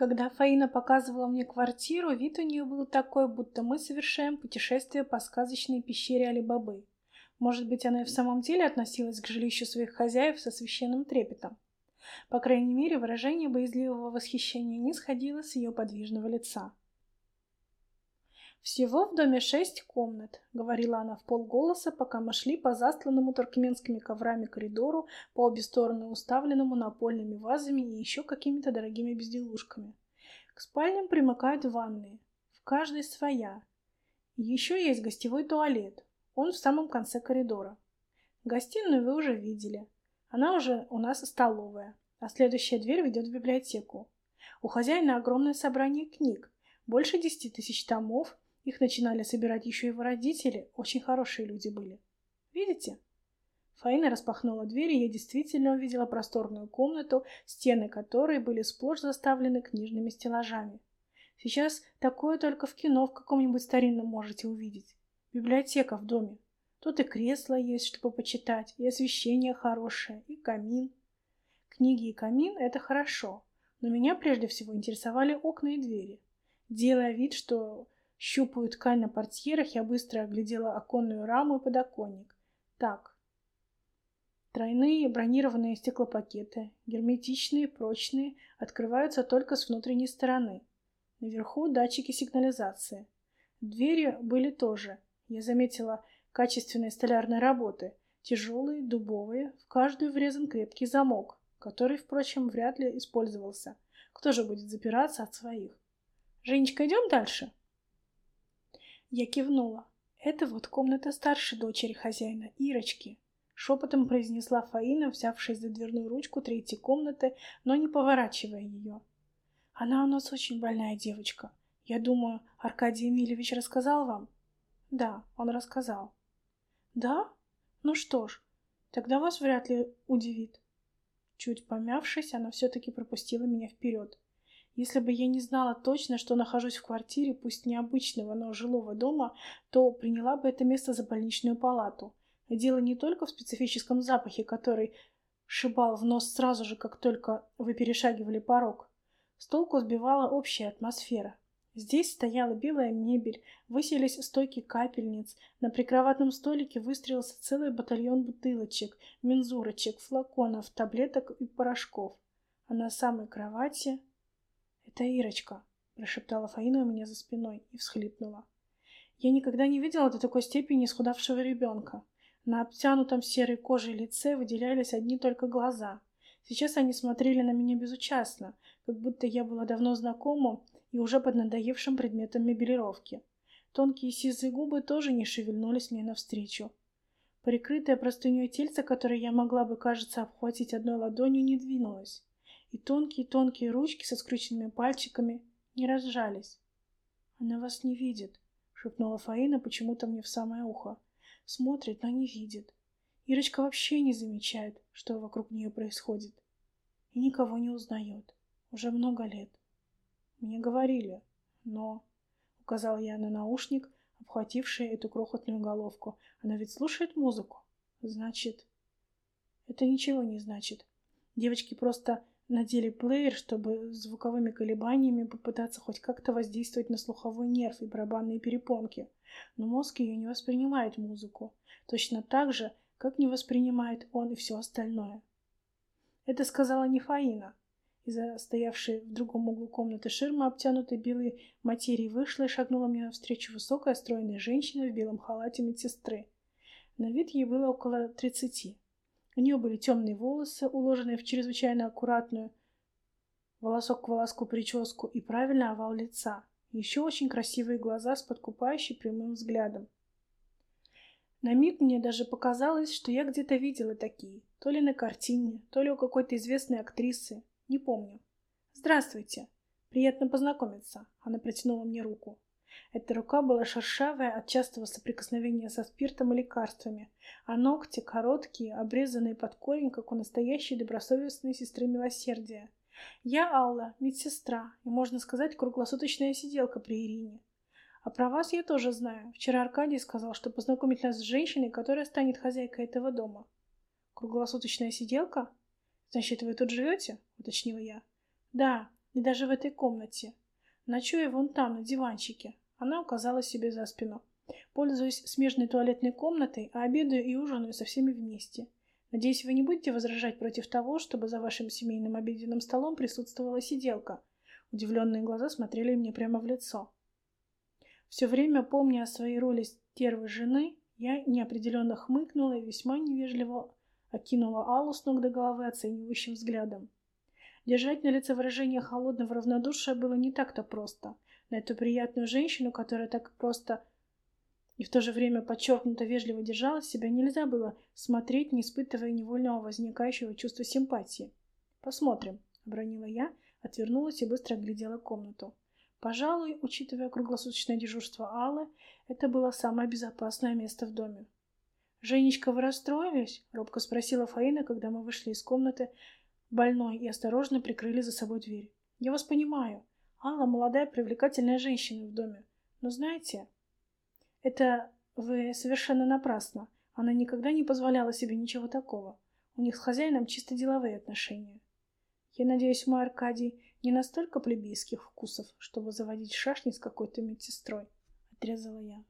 Когда Фаина показывала мне квартиру, вид у нее был такой, будто мы совершаем путешествие по сказочной пещере Али-Бабы. Может быть, она и в самом деле относилась к жилищу своих хозяев со священным трепетом. По крайней мере, выражение боязливого восхищения не сходило с ее подвижного лица. «Всего в доме шесть комнат», — говорила она в полголоса, пока мы шли по застланному туркменскими коврами коридору, по обе стороны уставленному напольными вазами и еще какими-то дорогими безделушками. К спальням примыкают ванные, в каждой своя. Еще есть гостевой туалет, он в самом конце коридора. Гостиную вы уже видели. Она уже у нас столовая, а следующая дверь ведет в библиотеку. У хозяина огромное собрание книг, больше десяти тысяч томов, их начинали собирать еще его родители, очень хорошие люди были. Видите? Фаина распахнула дверь, и я действительно увидела просторную комнату, стены которой были сплошь заставлены книжными стеллажами. Сейчас такое только в кино в каком-нибудь старинном можете увидеть. Библиотека в доме. Тут и кресло есть, чтобы почитать, и освещение хорошее, и камин. Книги и камин — это хорошо, но меня прежде всего интересовали окна и двери. Делая вид, что Щупаю ткань на портьерах, я быстро оглядела оконную раму и подоконник. Так. Тройные бронированные стеклопакеты, герметичные, прочные, открываются только с внутренней стороны. Наверху датчики сигнализации. Двери были тоже. Я заметила качественные столярной работы. Тяжелые, дубовые, в каждую врезан крепкий замок, который, впрочем, вряд ли использовался. Кто же будет запираться от своих? «Женечка, идем дальше?» Я кивнула. Это вот комната старшей дочери хозяина, Ирочки. Шепотом произнесла Фаина, взявшись за дверную ручку третьей комнаты, но не поворачивая ее. Она у нас очень больная девочка. Я думаю, Аркадий Емельевич рассказал вам? Да, он рассказал. Да? Ну что ж, тогда вас вряд ли удивит. Чуть помявшись, она все-таки пропустила меня вперед. Если бы я не знала точно, что нахожусь в квартире, пусть необычного, но жилого дома, то приняла бы это место за больничную палату. Дело не только в специфическом запахе, который шибал в нос сразу же, как только вы перешагивали порог. С толку сбивала общая атмосфера. Здесь стояла белая мебель, выселись стойки капельниц, на прикроватном столике выстроился целый батальон бутылочек, мензурочек, флаконов, таблеток и порошков. А на самой кровати «Это Ирочка», — прошептала Фаина у меня за спиной и всхлипнула. Я никогда не видела до такой степени исхудавшего ребенка. На обтянутом серой кожей лице выделялись одни только глаза. Сейчас они смотрели на меня безучастно, как будто я была давно знакома и уже под надоевшим предметом мебелировки. Тонкие сизые губы тоже не шевельнулись мне навстречу. Прикрытое простыней тельце, которое я могла бы, кажется, обхватить одной ладонью, не двинулось и тонкие-тонкие ручки со скрюченными пальчиками не разжались. «Она вас не видит», — шепнула Фаина почему-то мне в самое ухо. Смотрит, но не видит. Ирочка вообще не замечает, что вокруг нее происходит. И никого не узнает. Уже много лет. Мне говорили, но... Указал я на наушник, обхвативший эту крохотную головку. Она ведь слушает музыку. Значит... Это ничего не значит. Девочки просто надели плеер, чтобы звуковыми колебаниями попытаться хоть как-то воздействовать на слуховой нерв и барабанные перепонки. Но мозг ее не воспринимает музыку, точно так же, как не воспринимает он и все остальное. Это сказала не Фаина. Из-за стоявшей в другом углу комнаты ширмы, обтянутой белой материей, вышла и шагнула мне навстречу высокая стройная женщина в белом халате медсестры. На вид ей было около тридцати. У нее были темные волосы, уложенные в чрезвычайно аккуратную волосок к волоску прическу и правильный овал лица. Еще очень красивые глаза с подкупающим прямым взглядом. На миг мне даже показалось, что я где-то видела такие. То ли на картине, то ли у какой-то известной актрисы. Не помню. «Здравствуйте. Приятно познакомиться». Она протянула мне руку. Эта рука была шершавая от частого соприкосновения со спиртом и лекарствами, а ногти короткие, обрезанные под корень, как у настоящей добросовестной сестры милосердия. Я Алла, медсестра, и, можно сказать, круглосуточная сиделка при Ирине. А про вас я тоже знаю. Вчера Аркадий сказал, что познакомит нас с женщиной, которая станет хозяйкой этого дома. Круглосуточная сиделка? Значит, вы тут живете? Уточнила я. Да, И даже в этой комнате. Ночую вон там, на диванчике. Она указала себе за спину. Пользуюсь смежной туалетной комнатой, а обедаю и ужинаю со всеми вместе. Надеюсь, вы не будете возражать против того, чтобы за вашим семейным обеденным столом присутствовала сиделка. Удивленные глаза смотрели мне прямо в лицо. Все время, помня о своей роли стервы жены, я неопределенно хмыкнула и весьма невежливо окинула Аллу с ног до головы оценивающим взглядом. Держать на лице выражение холодного равнодушия было не так-то просто. На эту приятную женщину, которая так просто и в то же время подчеркнуто вежливо держала себя, нельзя было смотреть, не испытывая невольного возникающего чувства симпатии. «Посмотрим», — обронила я, отвернулась и быстро оглядела комнату. Пожалуй, учитывая круглосуточное дежурство Аллы, это было самое безопасное место в доме. «Женечка, вы расстроились?» — робко спросила Фаина, когда мы вышли из комнаты больной и осторожно прикрыли за собой дверь. «Я вас понимаю. Алла — молодая привлекательная женщина в доме. Но знаете, это вы совершенно напрасно. Она никогда не позволяла себе ничего такого. У них с хозяином чисто деловые отношения. Я надеюсь, мой Аркадий не настолько плебейских вкусов, чтобы заводить шашни с какой-то медсестрой, отрезала я.